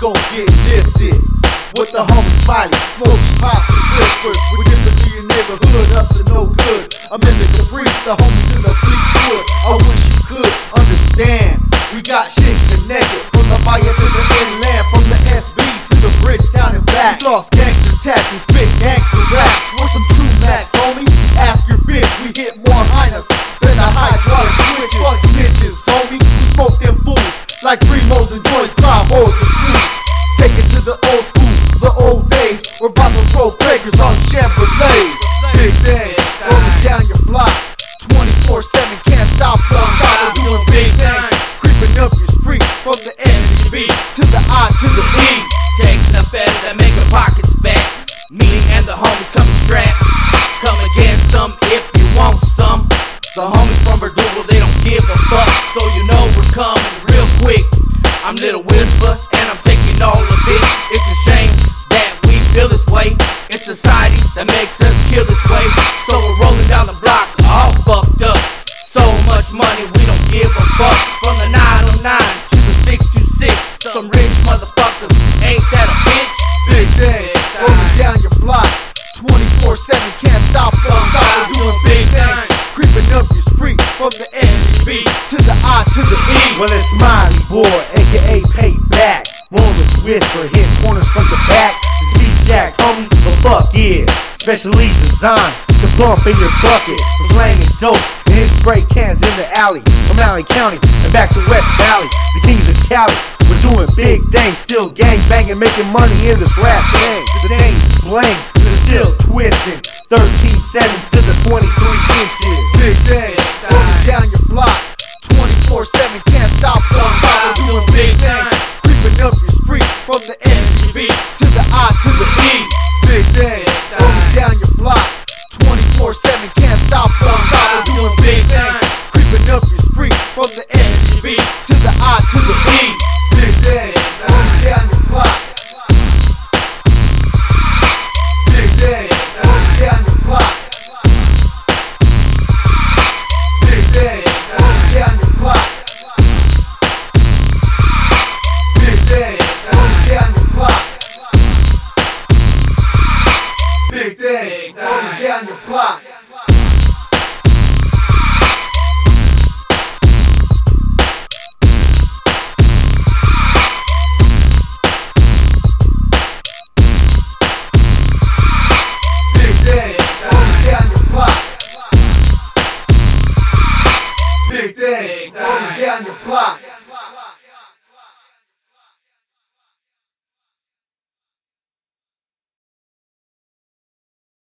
gon' get lifted. With the homie Smiley, smoke pops and whispers. We give the your neighborhood up to no good. I'm in the Caprice, the homies in the Fleetwood. I wish you could understand. We got shit connected from the fire to the inland, from the SB to the bridge down and back. We lost gangster tats and spit gangster rap. With some true max, homie. Ask your bitch, we hit more highness than a hydraulic switch. Fuck snitches, homie. We smoke them fools like NDB to the I to the E. Taking the better that make our pockets fat. Me and the homies coming strapped. Come and get some if you want some. The homies from Verdugo, they don't give a fuck. So you know we're coming real quick. I'm Little Whisper, and I'm taking all of it. It's a shame that we feel this way. It's society that makes us kill this way. So we're rolling down the block, all fucked up. So much money, we don't give a fuck. Boy, aka Payback. With whisper, hit corners from the back. Speech jack, homie, the fuck yeah. Specially designed to bump in your bucket. Slang is dope, and hit spray cans in the alley. From Alley County and back to West Valley. The kings of Cali, we're doing big things. Still gang banging, making money in this rap thing. The name's blank, still twisting. 13 to the I to the E. Big things, rolling down your block, 24 7, can't stop, stop. We're doing big things, Big things, rolling down your block. Big things, rolling down your block.